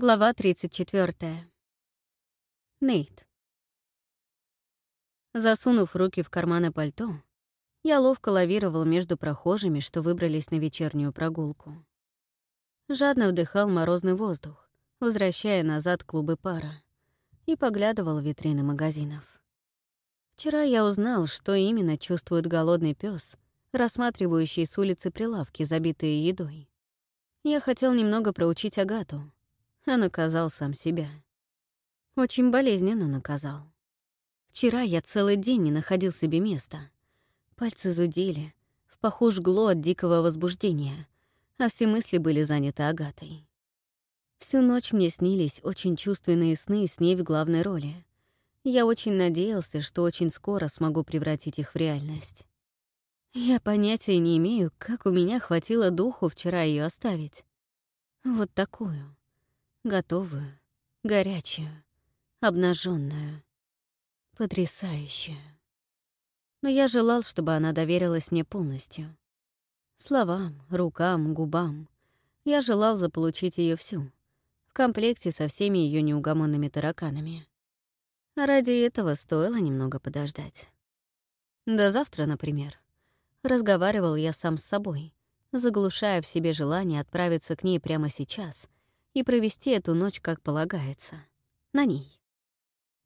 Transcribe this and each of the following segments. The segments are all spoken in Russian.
Глава 34. Нейт. Засунув руки в карманы пальто, я ловко лавировал между прохожими, что выбрались на вечернюю прогулку. Жадно вдыхал морозный воздух, возвращая назад клубы пара, и поглядывал в витрины магазинов. Вчера я узнал, что именно чувствует голодный пес, рассматривающий с улицы прилавки, забитые едой. Я хотел немного проучить Агату — а наказал сам себя. Очень болезненно наказал. Вчера я целый день не находил себе места. Пальцы зудели, в паху жгло от дикого возбуждения, а все мысли были заняты Агатой. Всю ночь мне снились очень чувственные сны с ней в главной роли. Я очень надеялся, что очень скоро смогу превратить их в реальность. Я понятия не имею, как у меня хватило духу вчера ее оставить. Вот такую готовую, горячую, обнаженную, потрясающую. Но я желал, чтобы она доверилась мне полностью. Словам, рукам, губам. Я желал заполучить ее всю, в комплекте со всеми ее неугомонными тараканами. А ради этого стоило немного подождать. До завтра, например. Разговаривал я сам с собой, заглушая в себе желание отправиться к ней прямо сейчас — и провести эту ночь, как полагается, на ней.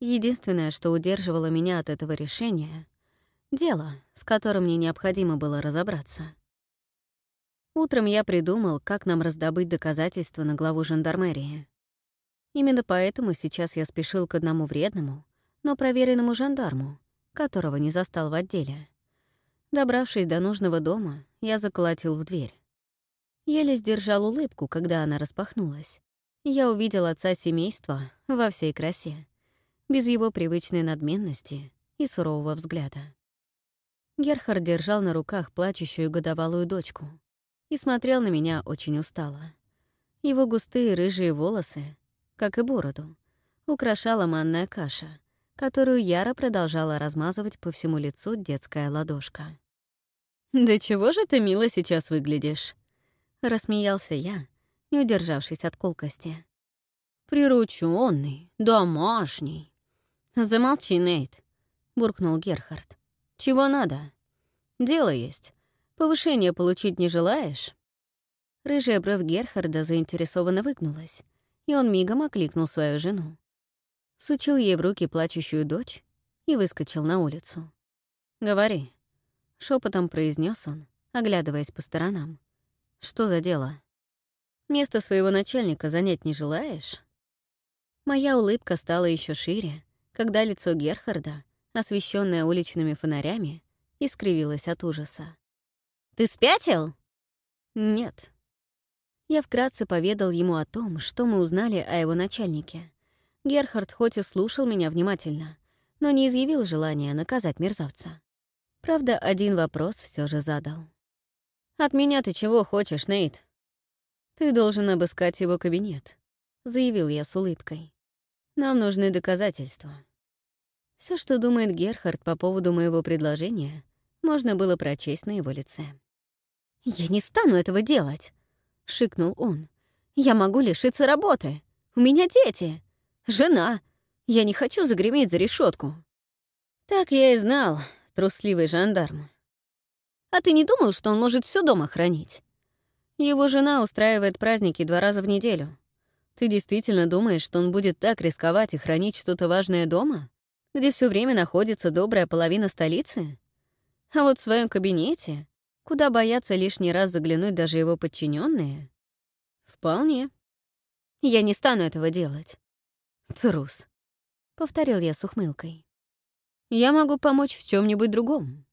Единственное, что удерживало меня от этого решения — дело, с которым мне необходимо было разобраться. Утром я придумал, как нам раздобыть доказательства на главу жандармерии. Именно поэтому сейчас я спешил к одному вредному, но проверенному жандарму, которого не застал в отделе. Добравшись до нужного дома, я заколотил в дверь. Еле сдержал улыбку, когда она распахнулась. Я увидел отца семейства во всей красе, без его привычной надменности и сурового взгляда. Герхард держал на руках плачущую годовалую дочку и смотрел на меня очень устало. Его густые рыжие волосы, как и бороду, украшала манная каша, которую Яра продолжала размазывать по всему лицу детская ладошка. «Да чего же ты мило сейчас выглядишь?» Рассмеялся я, не удержавшись от колкости. Прирученный, домашний». «Замолчи, Нейт», — буркнул Герхард. «Чего надо? Дело есть. Повышение получить не желаешь?» Рыжая бровь Герхарда заинтересованно выгнулась, и он мигом окликнул свою жену. Сучил ей в руки плачущую дочь и выскочил на улицу. «Говори», — шепотом произнес он, оглядываясь по сторонам. Что за дело? Место своего начальника занять не желаешь? Моя улыбка стала еще шире, когда лицо Герхарда, освещенное уличными фонарями, искривилось от ужаса. «Ты спятил?» «Нет». Я вкратце поведал ему о том, что мы узнали о его начальнике. Герхард хоть и слушал меня внимательно, но не изъявил желания наказать мерзавца. Правда, один вопрос все же задал. «От меня ты чего хочешь, Нейт?» «Ты должен обыскать его кабинет», — заявил я с улыбкой. «Нам нужны доказательства». Все, что думает Герхард по поводу моего предложения, можно было прочесть на его лице. «Я не стану этого делать!» — шикнул он. «Я могу лишиться работы! У меня дети! Жена! Я не хочу загреметь за решетку. «Так я и знал, трусливый жандарм», а ты не думал, что он может все дома хранить? Его жена устраивает праздники два раза в неделю. Ты действительно думаешь, что он будет так рисковать и хранить что-то важное дома, где все время находится добрая половина столицы? А вот в своем кабинете, куда боятся лишний раз заглянуть даже его подчиненные, вполне. Я не стану этого делать. Трус, повторил я с ухмылкой. Я могу помочь в чем-нибудь другом.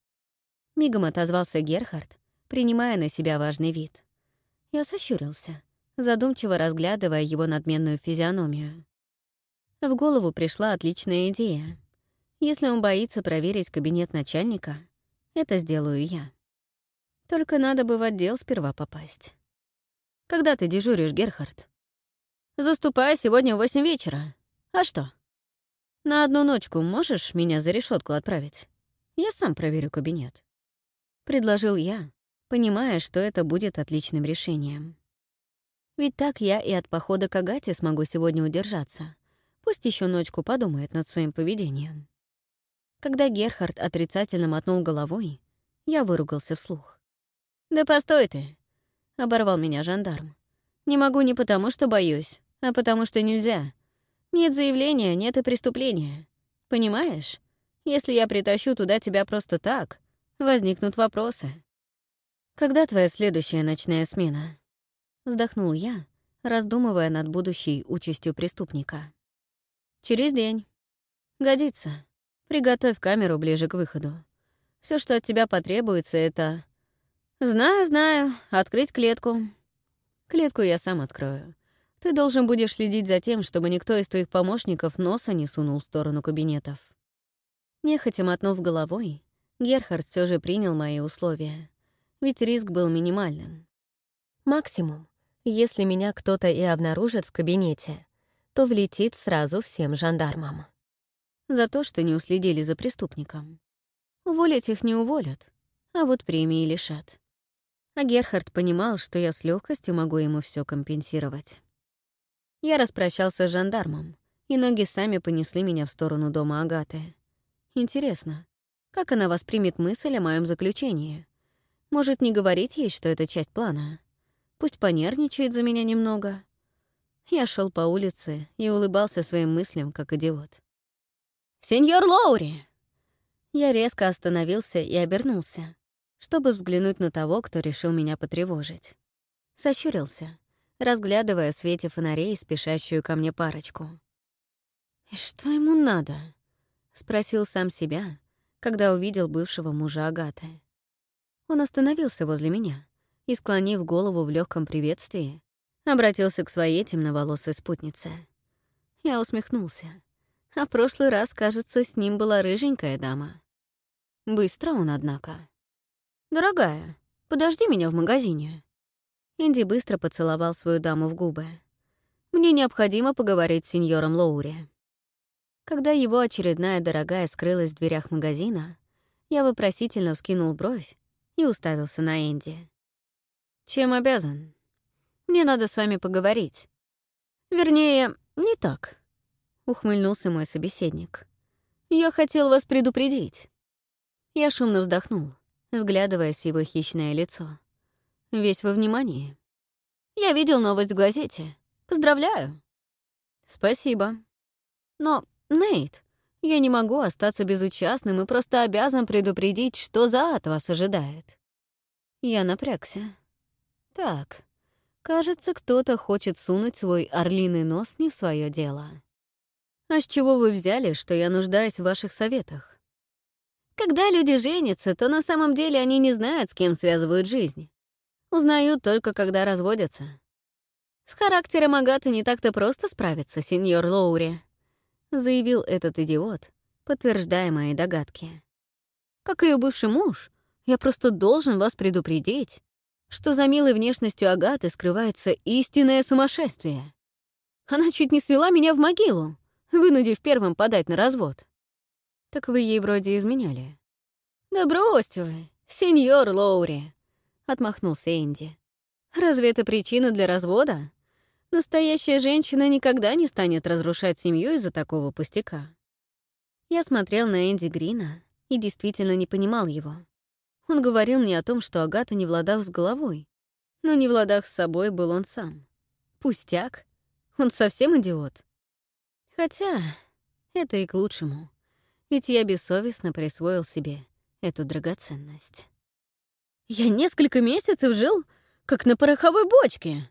— мигом отозвался Герхард, принимая на себя важный вид. Я сощурился, задумчиво разглядывая его надменную физиономию. В голову пришла отличная идея. Если он боится проверить кабинет начальника, это сделаю я. Только надо бы в отдел сперва попасть. «Когда ты дежуришь, Герхард?» «Заступаю сегодня в восемь вечера. А что?» «На одну ночку можешь меня за решетку отправить? Я сам проверю кабинет» предложил я, понимая, что это будет отличным решением. Ведь так я и от похода к Агате смогу сегодня удержаться. Пусть еще ночку подумает над своим поведением. Когда Герхард отрицательно мотнул головой, я выругался вслух. «Да постой ты!» — оборвал меня жандарм. «Не могу не потому, что боюсь, а потому, что нельзя. Нет заявления, нет и преступления. Понимаешь? Если я притащу туда тебя просто так, возникнут вопросы. «Когда твоя следующая ночная смена?» Вздохнул я, раздумывая над будущей участью преступника. «Через день. Годится. Приготовь камеру ближе к выходу. Все, что от тебя потребуется, это... Знаю, знаю, открыть клетку. Клетку я сам открою. Ты должен будешь следить за тем, чтобы никто из твоих помощников носа не сунул в сторону кабинетов». Нехотя мотнув головой, Герхард все же принял мои условия, ведь риск был минимальным. Максимум, если меня кто-то и обнаружит в кабинете, то влетит сразу всем жандармам. За то, что не уследили за преступником. Уволить их не уволят, а вот премии лишат. А Герхард понимал, что я с легкостью могу ему все компенсировать. Я распрощался с жандармом, и ноги сами понесли меня в сторону дома Агаты. Интересно, как она воспримет мысль о моем заключении? Может, не говорить ей, что это часть плана? Пусть понервничает за меня немного. Я шел по улице и улыбался своим мыслям, как идиот. «Сеньор Лоури!» Я резко остановился и обернулся, чтобы взглянуть на того, кто решил меня потревожить. Сощурился, разглядывая в свете фонарей спешащую ко мне парочку. «И что ему надо?» — спросил сам себя, когда увидел бывшего мужа Агаты. Он остановился возле меня и, склонив голову в легком приветствии, обратился к своей темноволосой спутнице. Я усмехнулся. А в прошлый раз, кажется, с ним была рыженькая дама. Быстро он, однако. «Дорогая, подожди меня в магазине». Инди быстро поцеловал свою даму в губы. «Мне необходимо поговорить с сеньором Лоури». Когда его очередная дорогая скрылась в дверях магазина, я вопросительно вскинул бровь и уставился на Энди. «Чем обязан? Мне надо с вами поговорить. Вернее, не так», — ухмыльнулся мой собеседник. «Я хотел вас предупредить». Я шумно вздохнул, вглядываясь в его хищное лицо. «Весь во внимании». «Я видел новость в газете. Поздравляю». «Спасибо. Но «Нейт, я не могу остаться безучастным и просто обязан предупредить, что за ад вас ожидает». Я напрягся. «Так, кажется, кто-то хочет сунуть свой орлиный нос не в свое дело». «А с чего вы взяли, что я нуждаюсь в ваших советах?» «Когда люди женятся, то на самом деле они не знают, с кем связывают жизнь. Узнают только, когда разводятся. С характером Агаты не так-то просто справиться, сеньор Лоури». — заявил этот идиот, подтверждая мои догадки. «Как ее бывший муж, я просто должен вас предупредить, что за милой внешностью Агаты скрывается истинное сумасшествие. Она чуть не свела меня в могилу, вынудив первым подать на развод. Так вы ей вроде изменяли». «Да бросьте вы, сеньор Лоури», — отмахнулся Энди. «Разве это причина для развода?» Настоящая женщина никогда не станет разрушать семью из-за такого пустяка. Я смотрел на Энди Грина и действительно не понимал его. Он говорил мне о том, что Агата не владах с головой, но не владах с собой был он сам. Пустяк? Он совсем идиот? Хотя это и к лучшему, ведь я бессовестно присвоил себе эту драгоценность. «Я несколько месяцев жил, как на пороховой бочке»,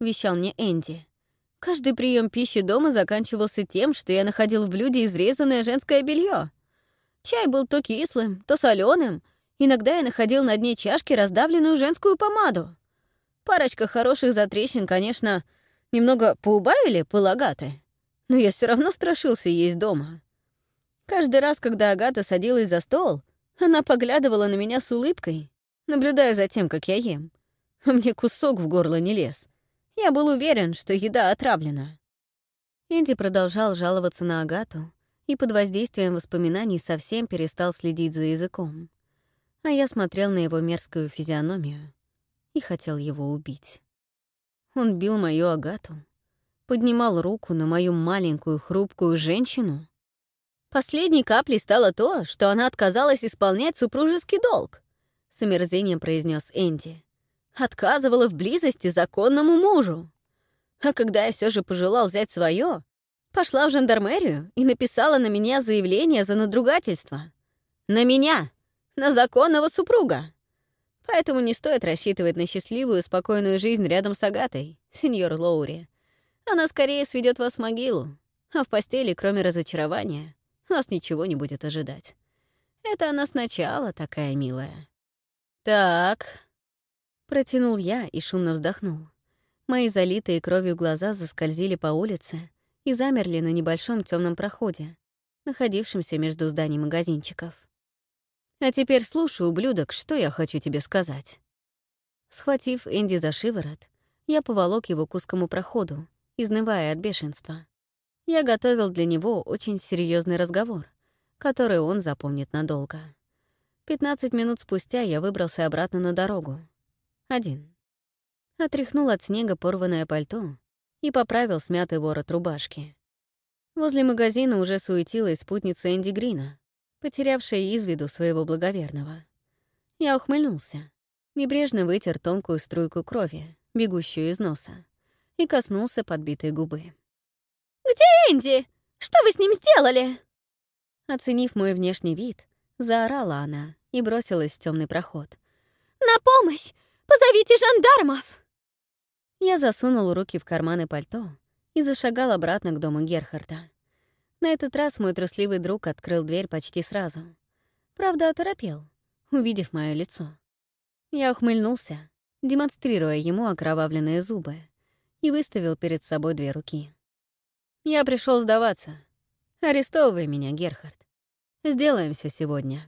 — вещал мне Энди. «Каждый прием пищи дома заканчивался тем, что я находил в блюде изрезанное женское белье. Чай был то кислым, то соленым. Иногда я находил на дне чашки раздавленную женскую помаду. Парочка хороших затрещин, конечно, немного поубавили полагаты, но я все равно страшился есть дома. Каждый раз, когда Агата садилась за стол, она поглядывала на меня с улыбкой, наблюдая за тем, как я ем. А мне кусок в горло не лез. Я был уверен, что еда отравлена». Энди продолжал жаловаться на Агату и под воздействием воспоминаний совсем перестал следить за языком. А я смотрел на его мерзкую физиономию и хотел его убить. Он бил мою Агату, поднимал руку на мою маленькую хрупкую женщину. Последней каплей стало то, что она отказалась исполнять супружеский долг, — с омерзением произнес Энди отказывала в близости законному мужу. А когда я все же пожелал взять свое, пошла в жандармерию и написала на меня заявление за надругательство. На меня, на законного супруга. Поэтому не стоит рассчитывать на счастливую, и спокойную жизнь рядом с Агатой, сеньор Лоури. Она скорее сведет вас в могилу, а в постели, кроме разочарования, нас ничего не будет ожидать. Это она сначала такая милая. Так, Протянул я и шумно вздохнул. Мои залитые кровью глаза заскользили по улице и замерли на небольшом темном проходе, находившемся между зданий магазинчиков. «А теперь слушай, ублюдок, что я хочу тебе сказать». Схватив Энди за шиворот, я поволок его к узкому проходу, изнывая от бешенства. Я готовил для него очень серьезный разговор, который он запомнит надолго. 15 минут спустя я выбрался обратно на дорогу, один. Отряхнул от снега порванное пальто и поправил смятый ворот рубашки. Возле магазина уже суетилась спутница Энди Грина, потерявшая из виду своего благоверного. Я ухмыльнулся, небрежно вытер тонкую струйку крови, бегущую из носа, и коснулся подбитой губы. «Где Энди? Что вы с ним сделали?» Оценив мой внешний вид, заорала она и бросилась в темный проход. «На помощь! Позовите жандармов!» Я засунул руки в карманы пальто и зашагал обратно к дому Герхарда. На этот раз мой трусливый друг открыл дверь почти сразу. Правда, оторопел, увидев мое лицо. Я ухмыльнулся, демонстрируя ему окровавленные зубы, и выставил перед собой две руки. «Я пришел сдаваться. Арестовывай меня, Герхард. Сделаем все сегодня».